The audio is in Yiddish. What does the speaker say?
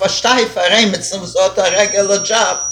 versteif er ein mit so einem regular Job.